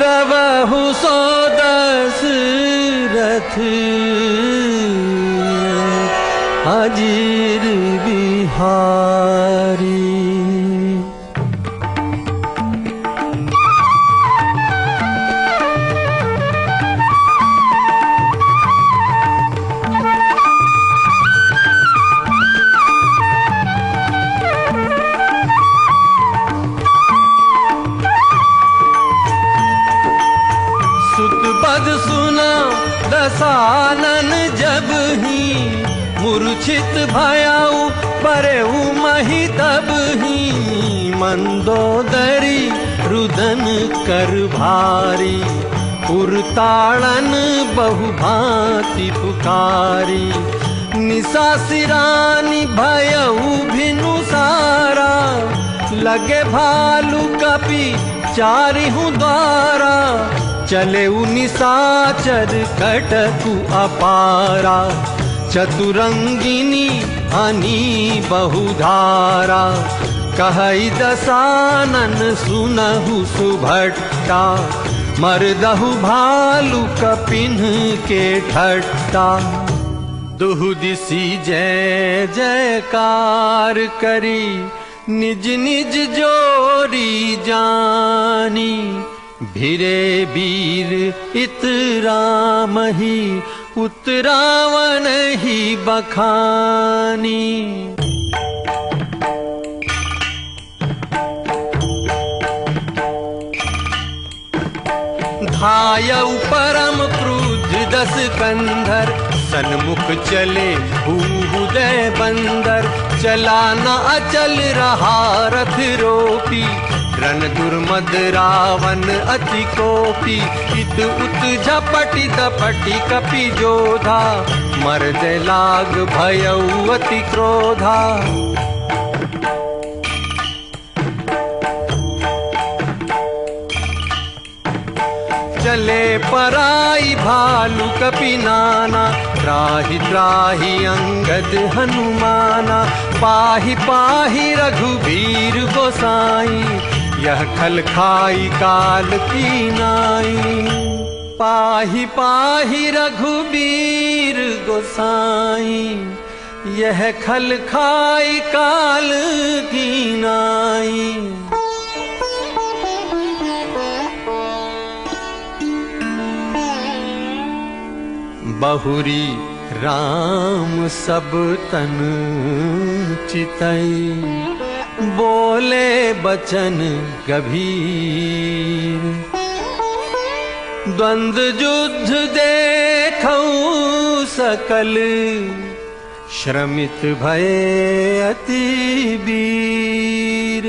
द्रवहु सो दशरथ अजीर बिहारी मूर्छित भयाऊ परेऊ मही तब ही मंदोदरी रुदन कर भारी उरताड़न बहुभांति पुकारी। निशा सिरानी भयऊ भिनु सारा लगे भालू कपि चारि हूँ द्वारा। चले निशाचर कटकु अपारा चतुरंगिनी हनी बहुधारा कहई दसानन सुनहु सुभट्टा मरदहु भालू कपिन के ठट्टा। दुहु दिसी जय जयकार करी निज निज जोरी जानी भिरे वीर इत राम ही दस कंधर सन्मुख चले भूदय बंदर चला न अचल रहा रथ रोपी रन दुर्मद रावण अति कोपी इत उत झपटी दपटी कपि जोधा मर्द लाग भयऊ अति क्रोधा। चले पराई भालू कपि नाना, त्राहि त्राहि अंगद हनुमाना, पाही पाही रघुबीर गोसाई, यह खल खाई काल की नाई। पाहि पाहि रघुबीर गोसाई यह खल खाई काल की नाई। बहुरी राम सब तन चितई बोले बचन गभीर द्वंद युद्ध देखऊं सकल। श्रमित भये अति वीर।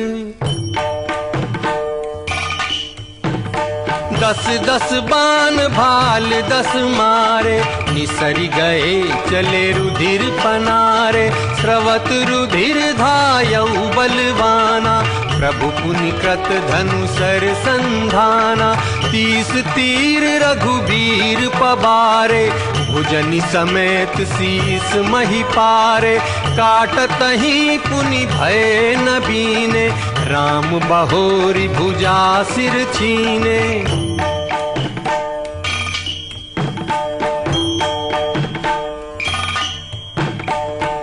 दस दस बान भाल दस मारे निसरी गए चले रुधिर पनारे स्रवत रुधिर धायऊ बलवाना प्रभु पुनि कृत धनुसर संधाना, तीस तीर रघुबीर पबारे, भुजनि समेत शीस मही पारे काटत ही पुनि भय नबीने, राम बहोरी भुजा सिर छीने।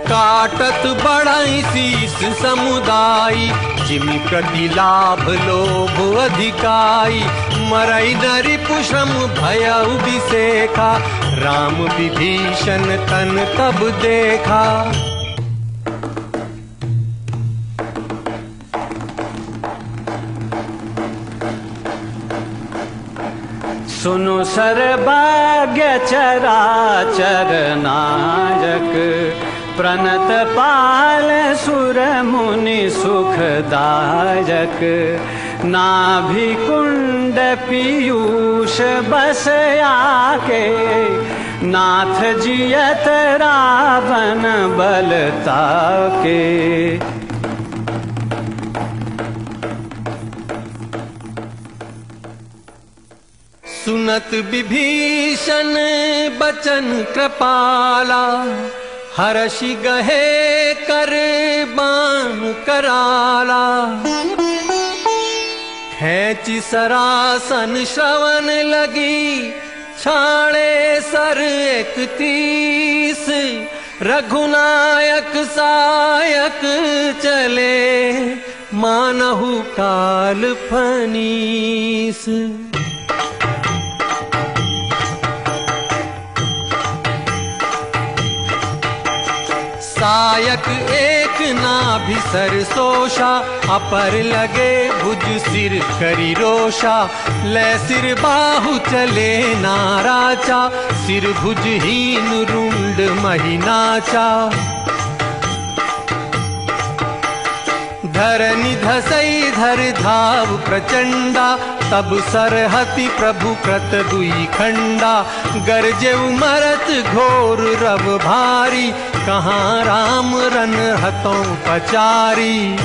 काटत बढ़ाई शीस समुदाय जिमि प्रति लाभ लोभ अधिकाई। मरई नरि पुषम भय विशेखा राम विभीषण तन तब देखा। सुनु सर्भाग्य चराचर नायक। प्रणत पाल सुर मुनि सुखदायक नाभि कुंड पीयूष बस आके। नाथ जियत रावण बलता के सुनत विभीषण बचन कृपाला। हर्षि गहे कर बान कराला। खेची सरासन श्रवण लगी छाड़े सर एक तीस रघुनायक सायक चले मानहु काल फनीस सायक एक नाभि सरसोषा अपर लगे भुज सिर करी रोषा ले सिर बाहु चले नाराचा सिर भुजहीन रुंड महिनाचा धरनि धसई धर धाव प्रचंडा तब सरहति प्रभु कृत दुई खंडा गरजे मरत घोर रव भारी, कहाँ राम रन हतों पचारी।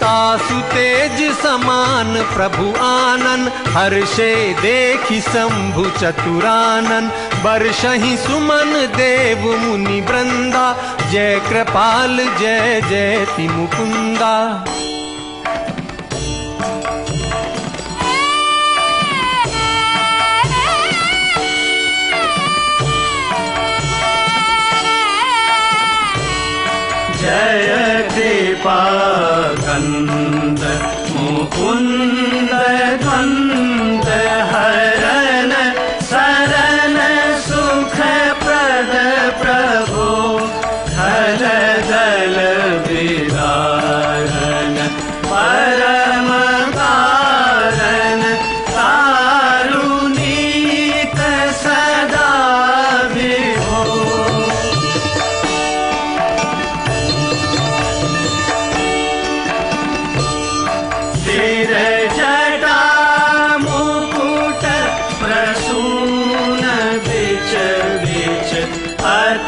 तासु तेज समान प्रभु आनन हर्षे देखि शंभु चतुरानन। बरसहि सुमन देव मुनि वृंदा, जय कृपाल, जय जयति मुकुंदा कृपा कन्द मुकुन्द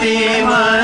Fatima.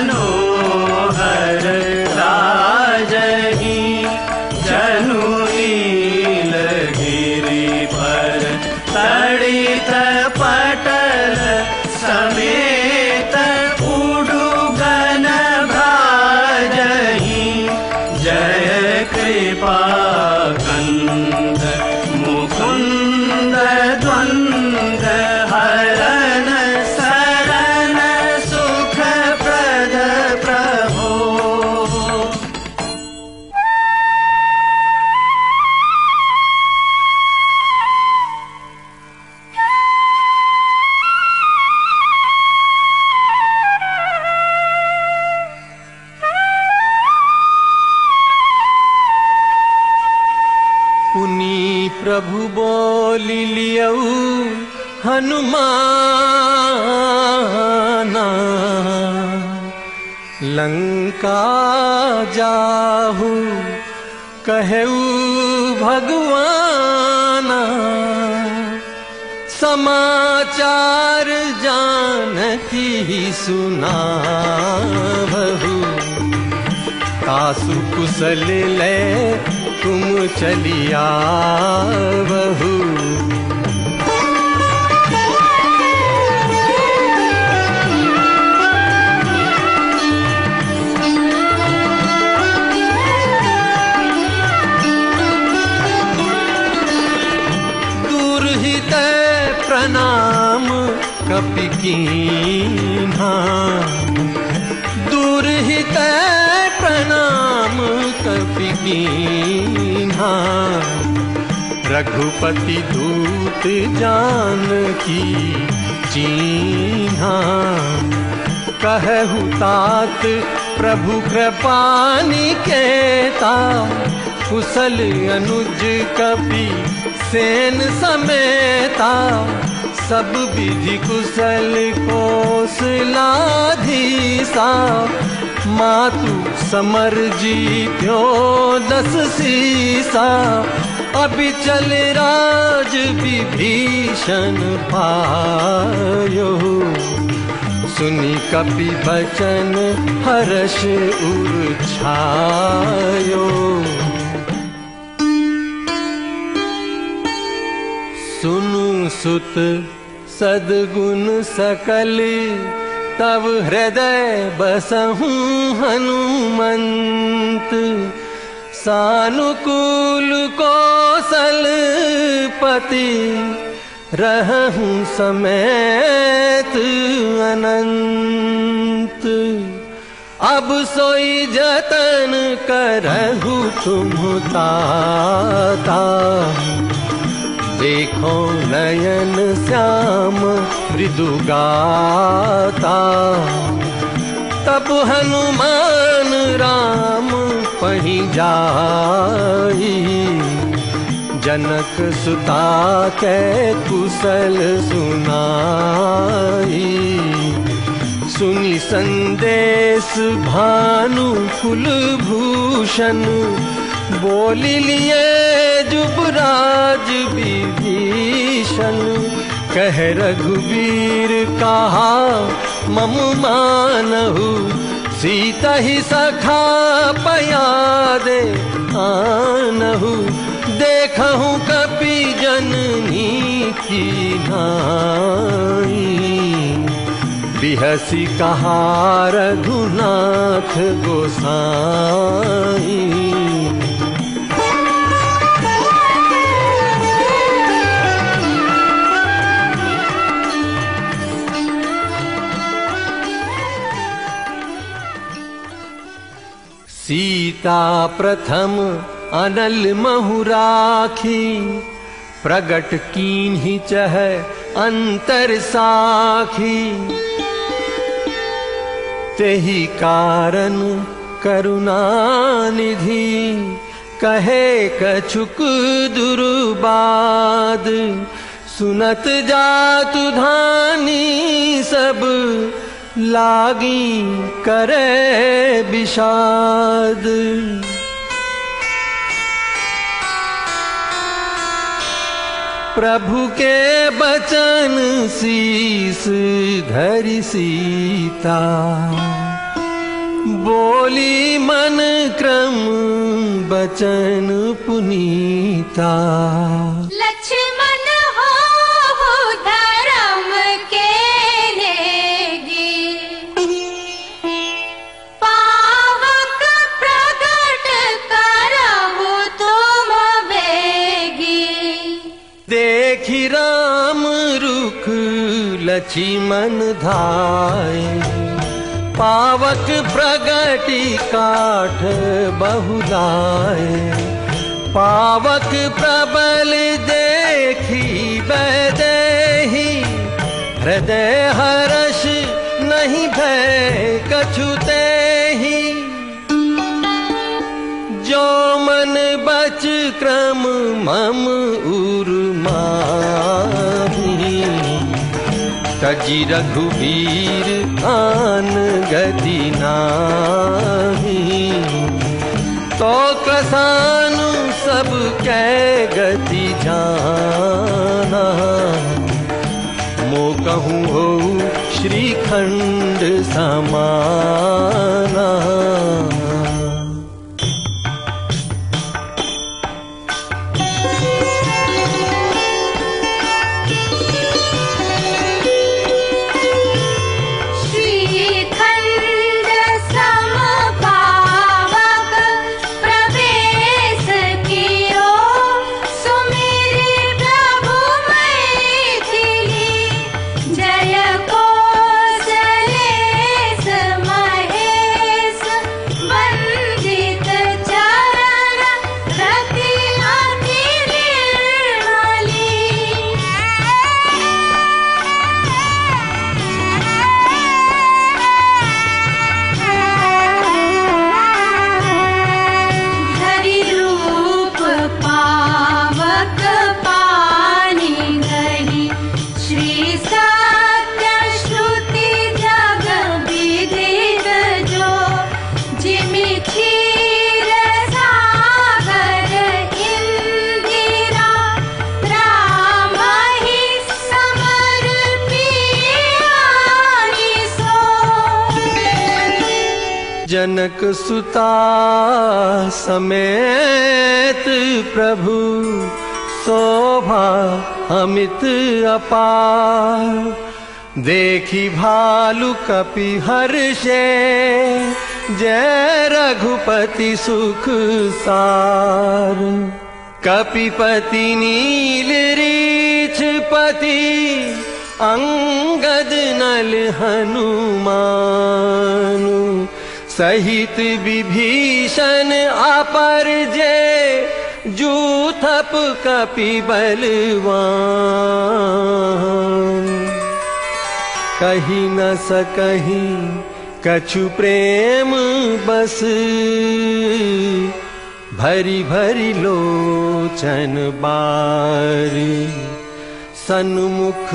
कीन्हा। दूर ही ते प्रणाम कीन्हा। रघुपति दूत जान की चीन्हा। कहु तात प्रभु कृपा निकेता कुशल अनुज कपि सेन समेता, सब विधि कुशल कौशलाधीसा मातु समर जीत्यो दस सीसा अभी चल राज विभीषण पायो। सुनी कपि बचन हर्ष उर सुत सद्गुण सकल तब हृदय बसहूँ सानुकूल कौशल पति रहूं समेत अनंत। अब सोई जतन करहु तुम ताता देखो नयन श्याम मृदुगाता तब हनुमान राम पही जाई। जनक सुता के कुशल सुनाई। सुनी संदेश भानु कुलभूषण बोली लिए जुबराज विभीषण। कह, रघुवीर कहा मम मानहु सीता ही सखा पया दे आनहु। देखहु कपि जननी की नाई। बिहसी कहा, रघुनाथ गोसाई। सीता प्रथम अनल महु राखी प्रगट कीन ही चह अंतर साखी। तेही कारण करुणा निधि कहे कछुक दुर्बाद सुनत जातु धानी सब लागी करे विषाद। प्रभु के बचन शीस धरि सीता। बोली मन क्रम बचन पुनीता। लक्ष्मण धाय पावक प्रगति काठ बहुलाए पावक प्रबल देखी हृदय हर्ष नहीं भय कछुते ही जो मन बच क्रम मम उर्माही तजी रघुवीर गति नाही। तो कसानु सब कै गति कहूँ हो श्रीखंड समाना सुता समेत प्रभु शोभा अमित अपार। देखी भालु कपि हर्षे जय रघुपति सुख सार। कपिपति नील रीछ पति अंगद नल हनुमान सहित विभीषण अपर जे जूथप कपि बलवान। कही न सकही कछु प्रेम बस भरी भरी लोचन बारी। सन्मुख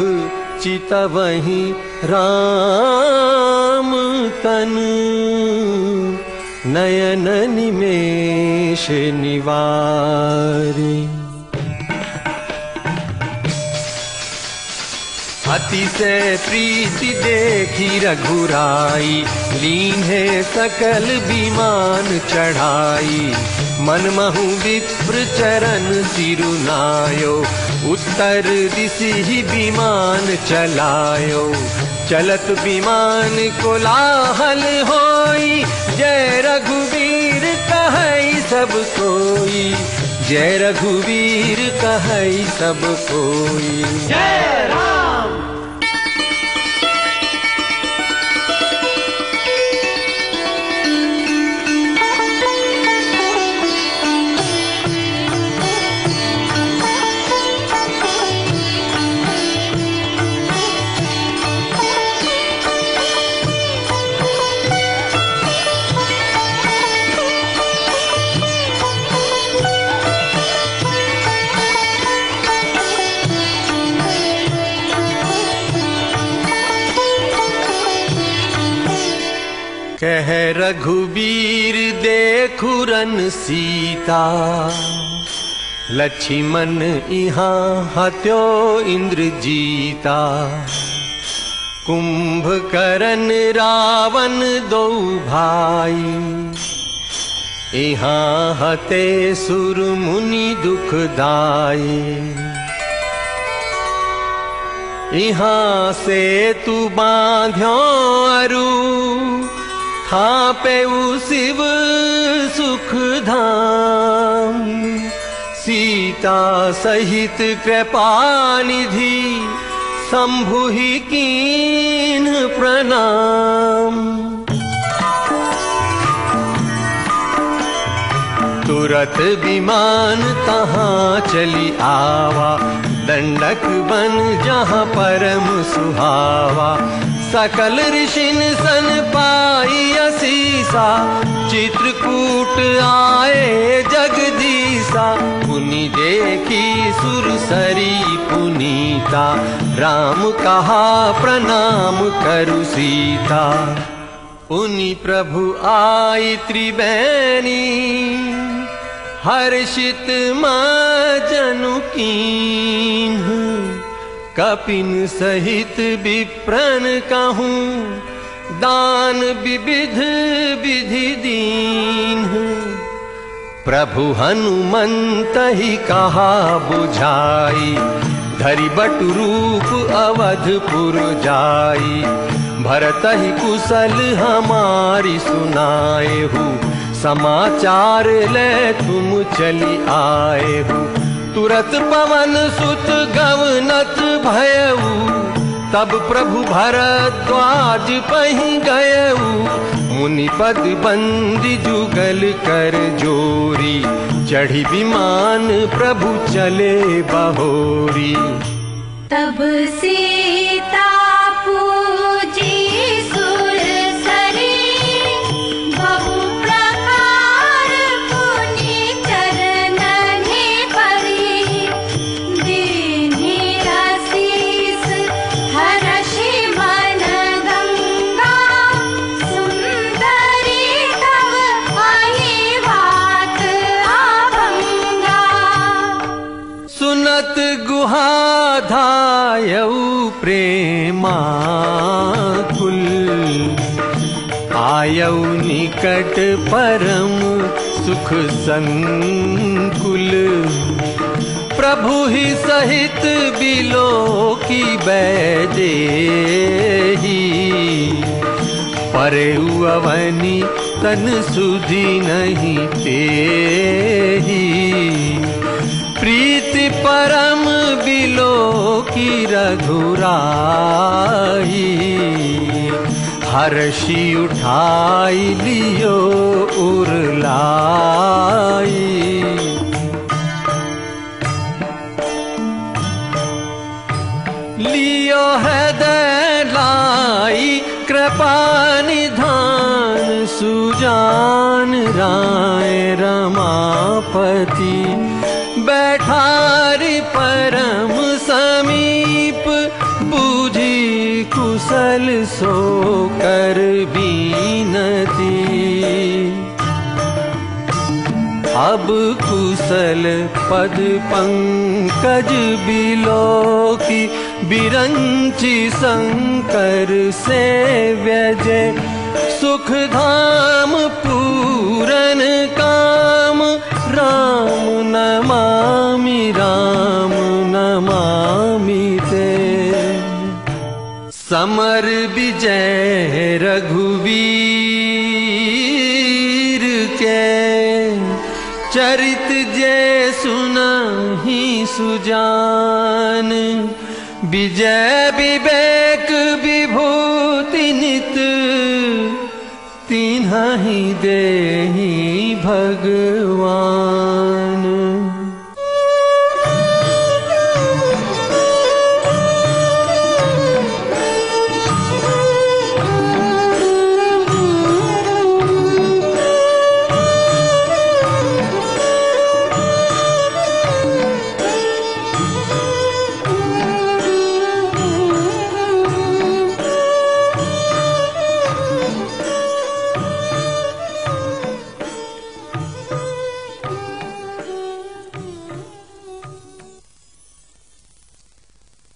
चितवही राम तन। नयन निमेष निवारी। अतिशय प्रीति देखी रघुराई लीन्हे सकल विमान चढ़ाई। मन महु विप्र चरण सिरुनायो उत्तर दिशी ही विमान चलायो। चलत विमान कोलाहल होई। जय रघुवीर कहई सब कोई। जय रघुवीर कह सब कोई। जय राम। रघुबीर देखुरन सीता। लक्ष्मण इहाँ हत्यो इंद्र जीता कुंभकर्ण रावण दो भाई। यहाँ हते सुर मुनि दुखदाई यहाँ से तू बांध्यो अरु। थापे शिव सुख धाम सीता सहित कृपा निधि, शंभु ही कीन प्रणाम। तुरत विमान तहाँ चली आवा, दंडक बन जहाँ परम सुहावा। सकल ऋषिन सन पाई असीसा। चित्रकूट आए जगदीसा। पुनि देखी सुरसरी पुनीता। राम कहा प्रणाम करु सीता। पुनि प्रभु आई त्रिवेणी हर्षित माँ जनु कीन कपिन सहित विप्रन कहूँ, दान विविध विधि दीन प्रभु हनुमंत ही कहा बुझाई, धरि बट रूप अवधपुर जाई। भरत ही कुशल हमारी सुनाए हूँ, समाचार ले तुम चली आए हो। तुरत पवन सुत गवनत भयऊ तब प्रभु भरद्वाज पही गयऊ। मुनि पद बंदी जुगल कर जोरी चढ़ी विमान प्रभु चले बहोरी। तब सीता आयऊ निकट परम सुख संकुल। प्रभु ही सहित बिलो की बैदे परे अवनी तन सुधी नहीं ते प्रीति परम बिलो की रघुराई हर्षि उठाई लियो उरलाई। लियो हृदय लाई कृपा निधान सुजान राय रमापति बैठारी परम कुशल सो कर बीनती। अब कुशल पद पंकज बिलो की बिरंची शंकर से व्यजय। सुख धाम पूरन काम राम नमामि राम समर विजय रघुवीर के। चरित जे सुनाही सुजान। विजय विवेक विभूति नित। तिन्हि देहि भगवान